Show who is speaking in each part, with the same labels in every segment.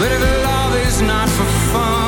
Speaker 1: But if love is not for fun,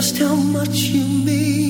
Speaker 2: just how much you mean.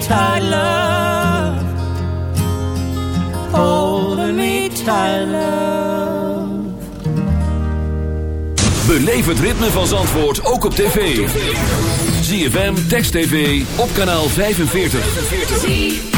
Speaker 2: tight, love. Holding me love. Beleef
Speaker 3: het ritme van Zandvoort ook op tv. ZFM, Text TV, op kanaal 45.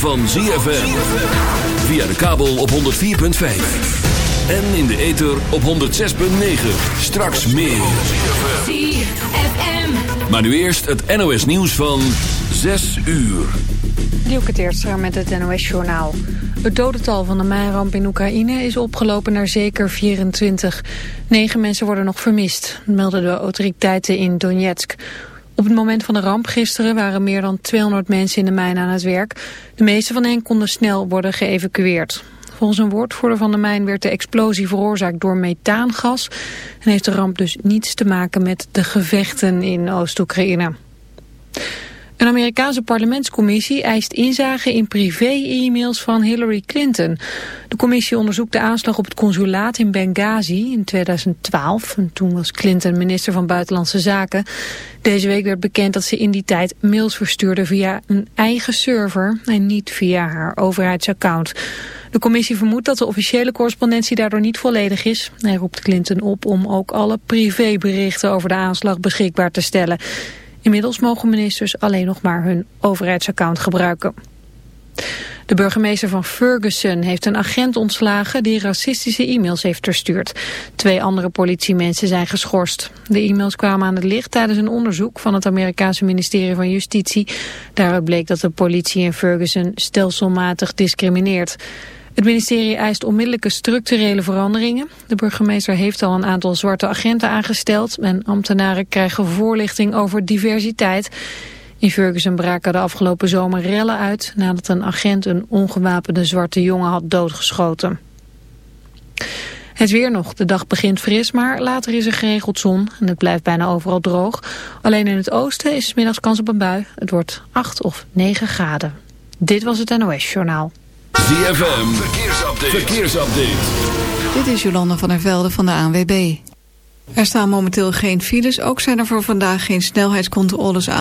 Speaker 3: Van ZFM. Via de kabel op 104.5. En in de ether op 106.9. Straks meer. Maar nu eerst het NOS nieuws van 6 uur.
Speaker 4: Dielke Teertstra met het NOS-journaal. Het dodental van de mijnramp in Oekraïne is opgelopen naar zeker 24. Negen mensen worden nog vermist, melden de autoriteiten in Donetsk. Op het moment van de ramp gisteren waren meer dan 200 mensen in de mijn aan het werk. De meeste van hen konden snel worden geëvacueerd. Volgens een woordvoerder van de mijn werd de explosie veroorzaakt door methaangas... en heeft de ramp dus niets te maken met de gevechten in Oost-Oekraïne. Een Amerikaanse parlementscommissie eist inzage in privé-e-mails van Hillary Clinton. De commissie onderzoekt de aanslag op het consulaat in Benghazi in 2012. En toen was Clinton minister van Buitenlandse Zaken. Deze week werd bekend dat ze in die tijd mails verstuurde via een eigen server en niet via haar overheidsaccount. De commissie vermoedt dat de officiële correspondentie daardoor niet volledig is. Hij roept Clinton op om ook alle privéberichten over de aanslag beschikbaar te stellen. Inmiddels mogen ministers alleen nog maar hun overheidsaccount gebruiken. De burgemeester van Ferguson heeft een agent ontslagen die racistische e-mails heeft verstuurd. Twee andere politiemensen zijn geschorst. De e-mails kwamen aan het licht tijdens een onderzoek van het Amerikaanse ministerie van Justitie. Daaruit bleek dat de politie in Ferguson stelselmatig discrimineert. Het ministerie eist onmiddellijke structurele veranderingen. De burgemeester heeft al een aantal zwarte agenten aangesteld en ambtenaren krijgen voorlichting over diversiteit. In Ferguson braken de afgelopen zomer rellen uit nadat een agent een ongewapende zwarte jongen had doodgeschoten. Het weer nog. De dag begint fris, maar later is er geregeld zon en het blijft bijna overal droog. Alleen in het oosten is middags kans op een bui. Het wordt 8 of 9 graden. Dit was het NOS Journaal.
Speaker 3: ZFM, verkeersupdate. verkeersupdate.
Speaker 5: Dit is Jolanda van der Velde van de ANWB. Er staan momenteel geen files, ook zijn er voor vandaag geen snelheidscontroles aan.